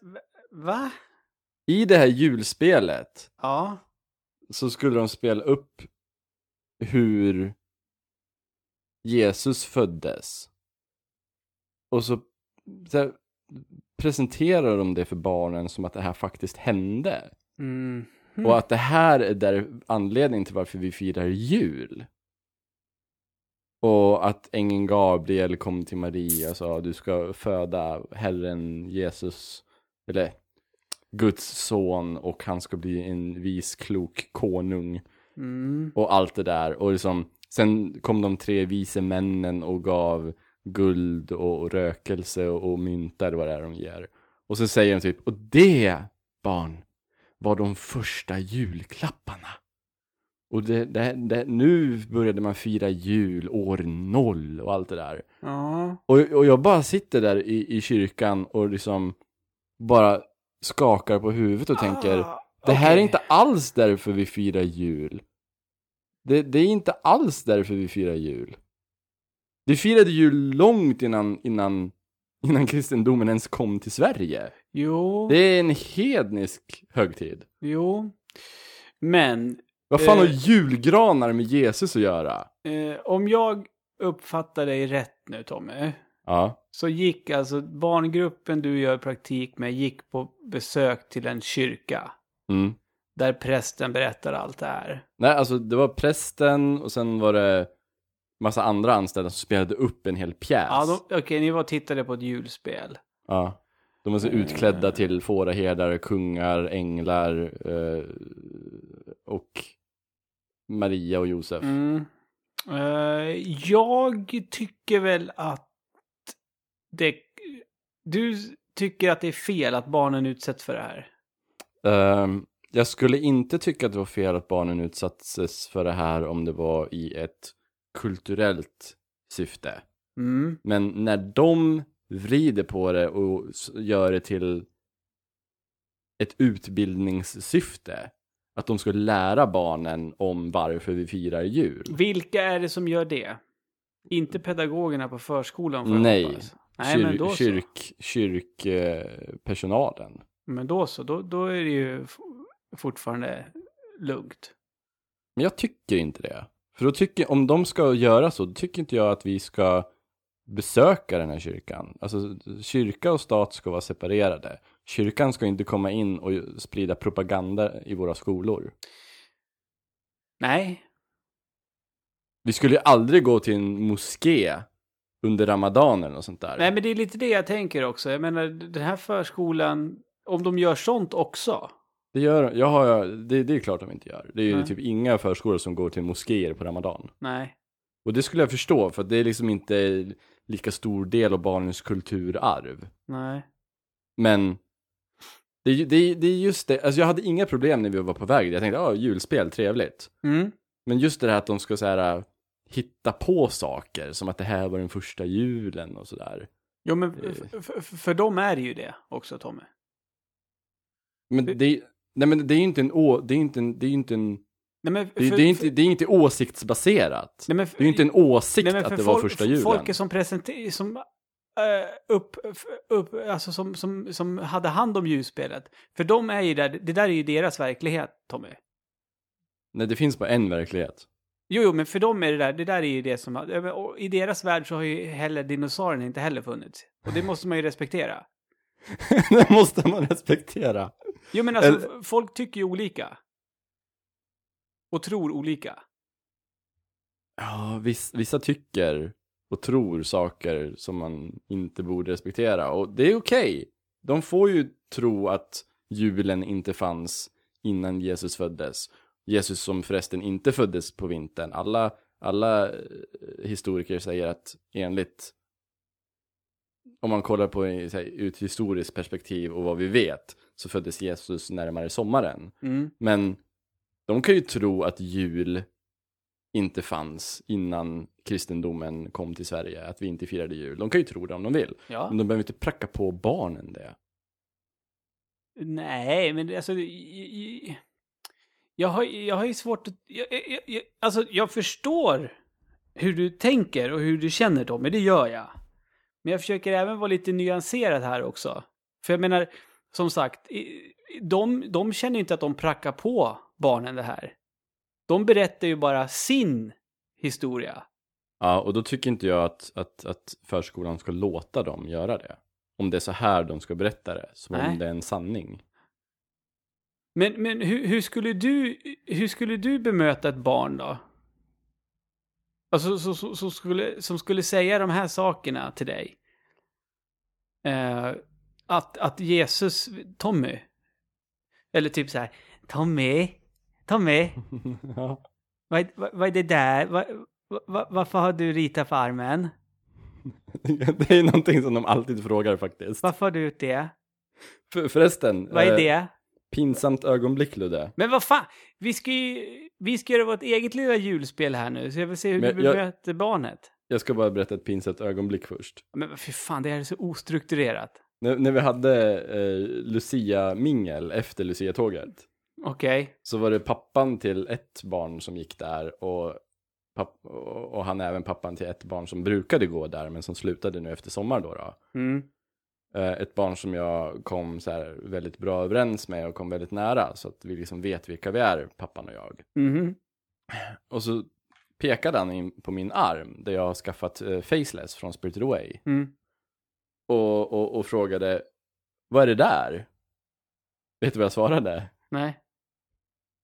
va- Va? I det här julspelet Ja. Så skulle de spela upp hur Jesus föddes. Och så, så här, presenterar de det för barnen som att det här faktiskt hände. Mm. Och att det här är där anledningen till varför vi firar jul. Och att ängeln Gabriel kom till Maria och sa du ska föda Herren Jesus, eller Guds son och han ska bli en vis klok konung Mm. och allt det där. Och liksom, sen kom de tre vise männen och gav guld och rökelse och myntar vad det är de ger. Och så säger de typ, och det barn var de första julklapparna. Och det, det, det, nu började man fira jul, år noll och allt det där. Ja. Och, och jag bara sitter där i, i kyrkan och liksom bara skakar på huvudet och tänker, Ah, det här är okej. inte alls därför vi firar jul. Det, det är inte alls därför vi firar jul. Vi firade jul långt innan, innan, innan kristendomen ens kom till Sverige. Jo. Det är en hednisk högtid. Jo. Men Vad fan har Eh. julgranar med Jesus att göra? eh, om jag uppfattar dig rätt nu Tommy. Ja. Så gick alltså barngruppen du gör praktik med gick på besök till en kyrka. Mm. Där prästen berättar allt det här. Nej, alltså det var prästen och sen var det massa andra anställda som spelade upp en hel pjäs. Ja, okej, ni var och tittade på ett julspel. Ja. De var så utklädda till fåraherdar, kungar, änglar eh, och Maria och Josef. Mm. Eh, jag tycker väl att det... Du tycker att det är fel att barnen utsätts för det här? Ehm, jag skulle inte tycka att det var fel att barnen utsattes för det här om det var i ett kulturellt syfte. Mm. Men när de vrider på det och gör det till ett utbildningssyfte, att de ska lära barnen om varför vi firar jul. Vilka är det som gör det? Inte pedagogerna på förskolan? Nej, hoppas. Nej, men då Kyr, så. kyrk, kyrkpersonalen. Men då så, då, då är det ju fortfarande lugnt. Men jag tycker inte det. För då tycker, om de ska göra så, då tycker inte jag att vi ska besöka den här kyrkan. Alltså kyrka och stat ska vara separerade. Kyrkan ska inte komma in och sprida propaganda i våra skolor. Nej, Vi skulle ju aldrig gå till en moské under ramadan eller något sånt där. Nej men det är lite det jag tänker också. Jag menar, den här förskolan, om de gör sånt också. Det, gör, jag har, det, det är klart de inte gör. Det är ju Nej. typ inga förskolor som går till moskéer på ramadan. Nej. Och det skulle jag förstå, för det är liksom inte lika stor del av barnens kulturarv. Nej. Men det, det, det är just det, alltså jag hade inga problem när vi var på väg. Jag tänkte, ja, julspel, trevligt. Mm. Men just det här att de ska så här hitta på saker, som att det här var den första julen och sådär. Jo men Eh. för dem är det ju det också Tommy. Men det, nej men det är ju inte en, å, det är inte en, det är inte en, Nej men, det, är- för- det är inte, det är inte åsiktsbaserat. Nej, men, Det är ju inte en åsikt Nej, att för det var första julen. Folket som presenterade, som eh, upp, upp, alltså som, som, som hade hand om ljusspelet. För de är ju där, det där är ju deras verklighet Tommy. Nej, det finns bara en verklighet. Jo, jo, men för dem är det där, det där är ju det som, i deras värld så har ju heller dinosaurierna inte heller funnits. Och det måste man ju respektera. det måste man respektera. Jo, men alltså, Eller- folk tycker ju olika. Och tror olika. Ja, viss, vissa tycker och tror saker som man inte borde respektera. Och det är okej. De får ju tro att julen inte fanns innan Jesus föddes. Jesus som förresten inte föddes på vintern. Alla, alla eh, historiker säger att enligt om man kollar på här, ur ett historiskt perspektiv och vad vi vet så föddes Jesus närmare sommaren. Mm. Men de kan ju tro att jul inte fanns innan kristendomen kom till Sverige, att vi inte firade jul. De kan ju tro det om de vill. Ja. Men de behöver inte pracka på barnen det. Nej, men alltså... i- i- Jag har, jag har ju svårt att... Jag, jag, jag, alltså, jag förstår hur du tänker och hur du känner Tommy, det gör jag. Men jag försöker även vara lite nyanserad här också. För jag menar, som sagt, de, de känner ju inte att de prackar på barnen det här. De berättar ju bara sin historia. Ja, och då tycker inte jag att, att, att förskolan ska låta dem göra det. Om det är så här de ska berätta det, som Nej. om det är en sanning. Men, men hur, hur, skulle du, hur skulle du bemöta ett barn då? Alltså så, så, så skulle, som skulle säga de här sakerna till dig. Eh, att, att Jesus, Tommy. Eller typ så här, Tommy, Tommy, ja. vad, vad, vad är det där? Vad, vad, varför har du ritat på armen? Det är någonting som de alltid frågar faktiskt. Varför har du gjort det? För, förresten, Vad är eh, det? Pinsamt ögonblick Ludde. Men vad fan, vi ska ju, vi ska göra vårt eget lilla julspel här nu, så jag vill se hur Men du bemöter barnet. Jag ska bara berätta ett pinsamt ögonblick först. Men fy fan, det här är så ostrukturerat. När, när vi hade eh, Lucia-mingel efter Lucia-tåget Okej. så var det pappan till ett barn som gick där och, och, och han är även pappan till ett barn som brukade gå där men som slutade nu efter sommar då. då. Mm. Eh, ett barn som jag kom så här väldigt bra överens med och kom väldigt nära så att vi liksom vet vilka vi är, pappan och jag. Mhm. Och så pekade han in på min arm där jag har skaffat eh, Faceless från Spirited Away Mm. och, och, och frågade vad är det där? Vet du vad jag svarade? Nej.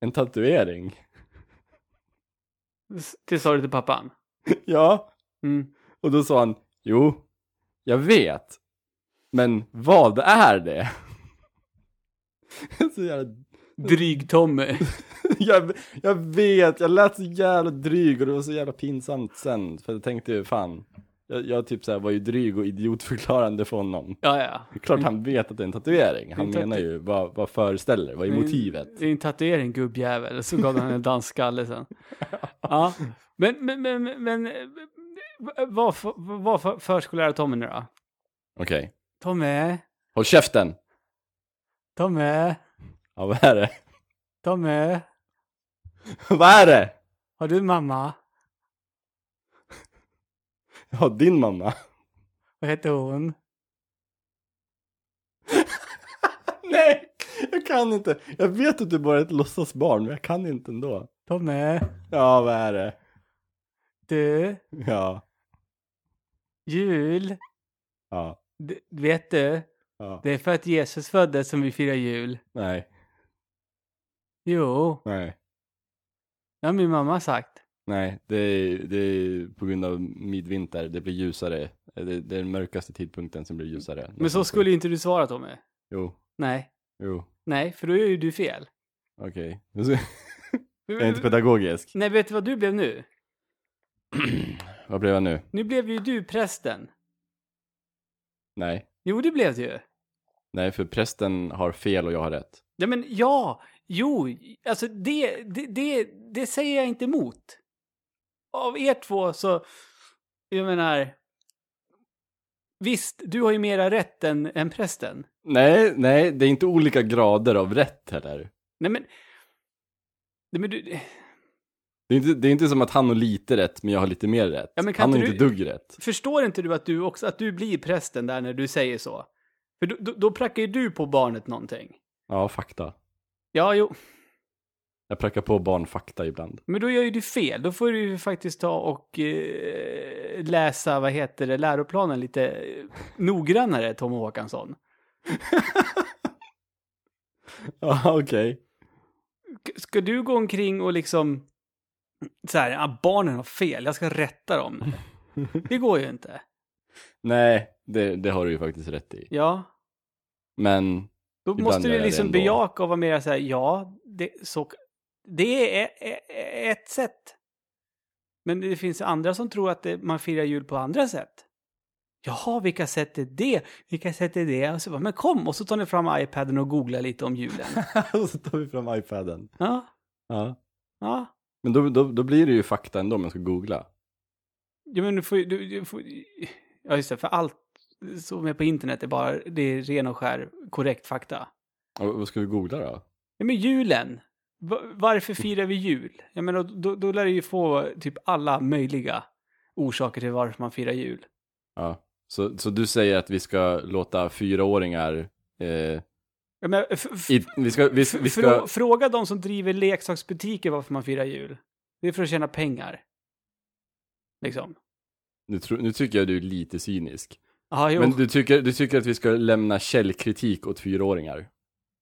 En tatuering. Det sa du till pappan? ja, Mm. och då sa han jo, jag vet. Men vad är det? så jävla Dryg-Tommy. jag, jag vet, jag lät så jävla dryg och det var så jävla pinsamt sen. För jag tänkte ju fan, jag, jag typ så här var ju dryg och idiotförklarande för honom. Ja, ja. Klart han vet att det är en tatuering. Han En menar ju, vad, vad föreställer, vad är motivet? Det är en tatuering, gubbjävel. Så gav han en dansskalle sen. Ja. Men, men, men, men, men vad, vad för förskollärare Tommy nu då? Okej, Tommy, håll käften! Tommy, Ja, vad är det? Tommy. vad är det? Har du mamma? Ja, din mamma. Vad heter hon? Nej, jag kan inte. Jag vet att du bara är ett låtsasbarn, men jag kan inte ändå. Tommy, Ja, vad är det? du, Ja, jul. ja, vet du? ja. Det är för att Jesus föddes som vi firar jul. Nej, Jo, nej. det har min mamma sagt. Nej, det är, det är på grund av midvinter, det blir ljusare. Det, det är den mörkaste tidpunkten som blir ljusare. Men så skulle inte du svara Tommy. Jo, Nej, jo, nej, för då gör ju du fel. okej. Jag är inte pedagogisk. Nej, vet du vad du blev nu? Vad blev jag nu? Nu blev ju du prästen. Nej, Jo, det blev du ju. nej, för prästen har fel och jag har rätt. Nej, men ja, jo, alltså det, det, det, det säger jag inte emot. Av er två så, jag menar, visst, du har ju mera rätt än, än prästen. Nej, nej, det är inte olika grader av rätt heller. Nej, men, nej, men du, Det är, inte, det är inte som att han har lite rätt, men jag har lite mer rätt. Ja, han har inte inte du- dugg rätt. förstår inte du att du också, att du blir prästen där när du säger så? För då, då, då prackar ju du på barnet någonting. Ja, fakta. Ja, jo, Jag prackar på barn fakta ibland. Men då gör ju du fel. Då får du ju faktiskt ta och eh, läsa, vad heter det, läroplanen lite eh, noggrannare, Tom Håkansson. Ja, okej. K- Ska du gå omkring och liksom så här, ah, barnen har fel, jag ska rätta dem. Det går ju inte. Nej, det, det har du ju faktiskt rätt i. Ja, Men, då måste du det liksom ändå. bejaka och vara mer så här, ja, det, så, det är ett sätt. Men det finns andra som tror att det, man firar jul på andra sätt. Jaha, vilka sätt är det? Vilka sätt är det? Och så bara, men kom! Och så tar ni fram iPaden och googlar lite om julen. och så tar vi fram iPaden. Ja, Ja. ja. Men då, då, då blir det ju fakta ändå om jag ska googla. Ja, men du får, ju- du, du Ja, just det, för allt som är på internet är bara, det är ren och skär korrekt fakta. Och, vad ska vi googla då? Ja, men julen. Va- Varför firar vi jul? Jag menar, då, då lär det ju få typ alla möjliga orsaker till varför man firar jul. Ja. Så, så du säger att vi ska låta fyraåringar eh, Ja, Men, I, vi ska, vi, vi ska, frå- fråga de som driver leksaksbutiker varför man firar jul. Det är för att tjäna pengar. Liksom. nu, nu tycker jag du är lite cynisk. Jo. Men du tycker, du tycker att vi ska lämna källkritik åt fyraåringar?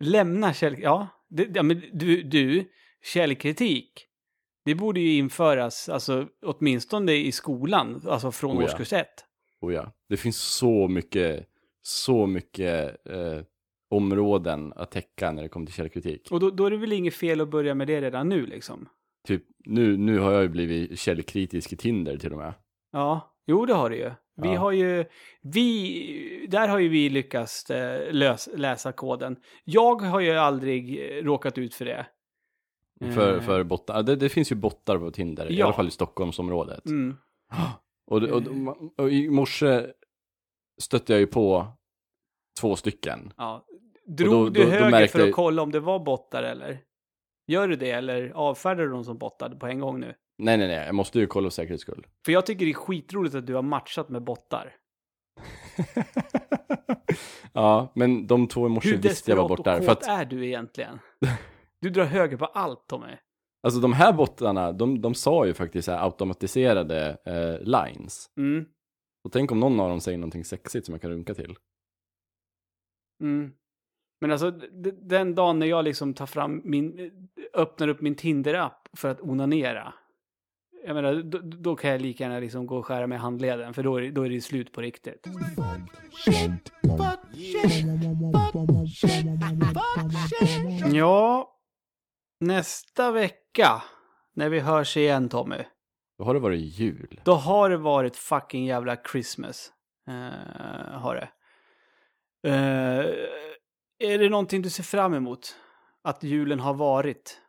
Lämna käll... Ja, det, ja men du, du, källkritik. Det borde ju införas, alltså åtminstone i skolan, alltså från Oh ja. årskurs ett. Oh ja. Det finns så mycket, så mycket eh, områden att täcka när det kommer till källkritik. Och då, då är det väl inget fel att börja med det redan nu liksom. Typ, nu, nu har jag ju blivit källkritisk i Tinder till och med. Ja, jo det har det ju. Vi Ja. har ju, vi, där har ju vi lyckats eh, lös, läsa koden. Jag har ju aldrig eh, råkat ut för det. För, Eh, för bottar, det, det finns ju bottar på Tinder, i Ja. alla fall i Stockholmsområdet. Mm. Och, och, och, och i morse stötte jag ju på två stycken. Ja. Drog då- du då- då höger märkte för att kolla om det var bottar eller? Gör du det eller avfärdar du dem som bottar på en gång nu? Nej, nej, nej, jag måste ju kolla för säkerhets skull. För jag tycker det är skitroligt att du har matchat med bottar. ja, men de två i morse Hur visste jag var desperat borta. kåt För att, är du egentligen? Du drar höger på allt Tommy. alltså de här bottarna, de, de sa ju faktiskt så här automatiserade eh, lines. Mm. Och tänk om någon av dem säger någonting sexigt som jag kan runka till. Mm. Men alltså den dagen när jag liksom tar fram min, öppnar upp min Tinder-app för att onanera. Jag menar, då, då kan jag lika gärna liksom gå och skära mig i handleden, för då är, då är det slut på riktigt. Ja, nästa vecka, när vi hörs igen Tommy, Då har det varit jul. då har det varit fucking jävla Christmas. Eh, har det. Eh, är det någonting du ser fram emot? Att julen har varit?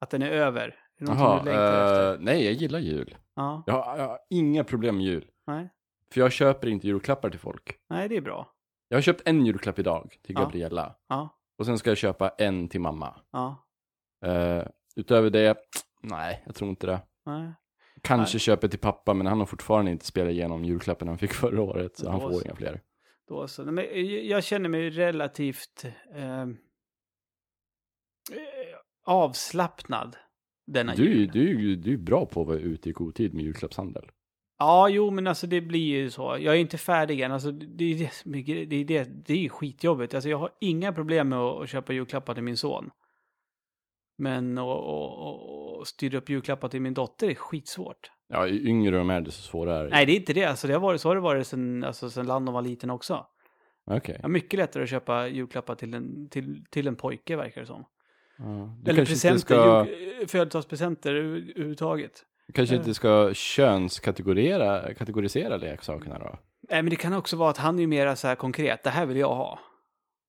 Att den är över? Är det Jaha, du längtar efter? eh, nej jag gillar jul. Ja, Jag har, jag har inga problem med jul. nej. För jag köper inte julklappar till folk. nej, det är bra. Jag har köpt en julklapp idag till. Gabriella. Ja, Och sen ska jag köpa en till mamma. ja, Eh, utöver det, nej, jag tror inte det. nej. Kanske köper till pappa, men han har fortfarande inte spelat igenom julklappen han fick förra året. Så han får så. inga fler. Då så. Men jag- jag känner mig relativt eh, eh, avslappnad denna Du, jul. du, du är bra på att vara ute i god tid med julklappshandel. Ja, jo, men alltså det blir ju så. Jag är inte färdig än. Alltså, det, är det, som är gre- det, är det, det är skitjobbigt. Alltså, jag har inga problem med att, att köpa julklappar till min son. Men att styra upp julklappar till min dotter är skitsvårt. Ja, ju yngre de är, desto svårare är det. Nej, det är inte det. Alltså, det har varit, så har det varit sen, alltså, sen Landon var liten också. Jag har mycket lättare att köpa julklappar till en, till, till en pojke, verkar det som. Ja. Eller presenter, ska, jul- födelsedagspresenter över- överhuvudtaget. kanske Eh. inte ska könskategorisera kategorisera leksakerna då? Nej, men det kan också vara att han är mer så här konkret. Det här vill jag ha.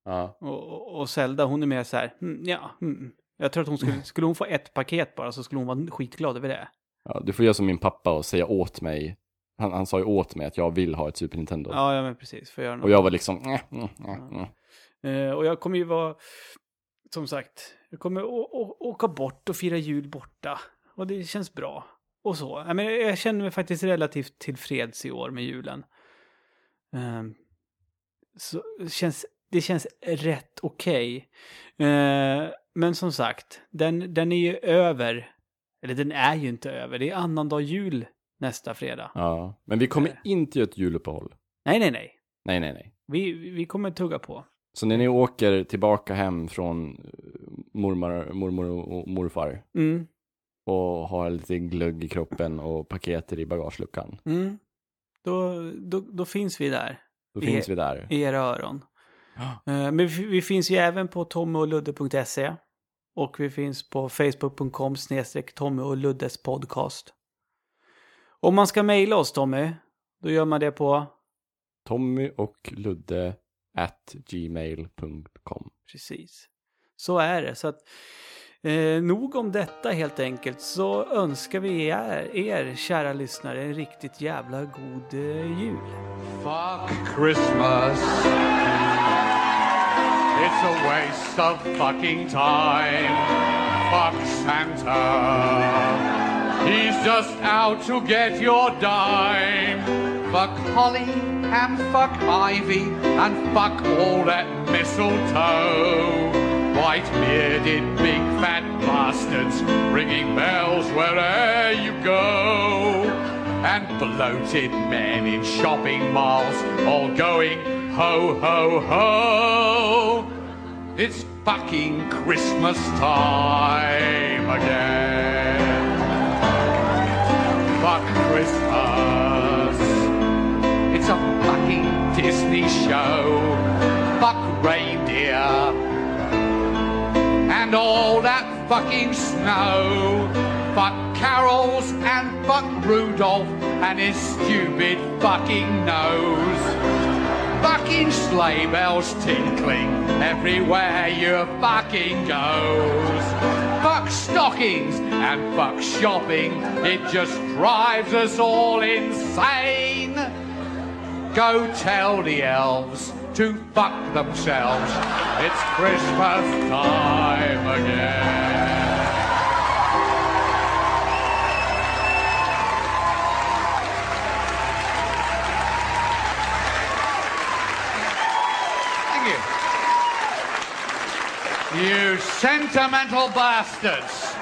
Ja. Och, och, och Zelda, hon är mer så här, mm, ja, mm. Jag tror att hon skulle, skulle hon få ett paket bara så skulle hon vara skitglad över det. Ja. Du får göra som min pappa och säga åt mig. Han, han sa ju åt mig att jag vill ha ett Super Nintendo. Ja, ja men precis. Får göra något. Och jag var liksom, äh, äh, äh. Eh, och jag kommer ju vara, som sagt, jag kommer åka bort och fira jul borta. Och det känns bra. Och så. Ja, men jag känner mig faktiskt relativt tillfreds i år med julen. Ehm, så det känns, det känns rätt okej. Eh, men som sagt, den, den är ju över. Eller den är ju inte över. Det är annandag jul nästa fredag. Ja. Men vi kommer Eh. inte göra ett juluppehåll. Nej, nej, nej. Nej, nej, nej. Vi, vi kommer tugga på. Så när ni åker tillbaka hem från eh, mormor, mormor och morfar Mm, och har lite glögg i kroppen och paketer i bagageluckan, mm. Då, då, då finns vi där. då Vi- finns vi där. i era öron. Ja. Eh, Men vi, vi finns ju även på tommyogludde.se och vi finns på facebook.com snedstreck Tommy och Luddes podcast. Om man ska mejla oss Tommy, då gör man det på Tommy och Ludde at gmail.com. precis. Så är det. Så att, eh, nog om detta helt enkelt så önskar vi er, er kära lyssnare en riktigt jävla god eh, jul. Fuck Christmas. It's a waste of fucking time. Fuck Santa. He's just out to get your dime. Fuck holly and fuck ivy and fuck all that mistletoe. White bearded big fat bastards ringing bells wherever you go. And bloated men in shopping malls all going ho ho ho. It's fucking Christmas time again. Fuck Christmas. It's a fucking Disney show. Fuck reindeer. And all that fucking snow. Fuck carols and fuck Rudolph and his stupid fucking nose. Fucking sleigh bells tinkling everywhere you fucking goes. Fuck stockings and fuck shopping. It just drives us all insane. Go tell the elves to fuck themselves. It's Christmas time again. You sentimental bastards.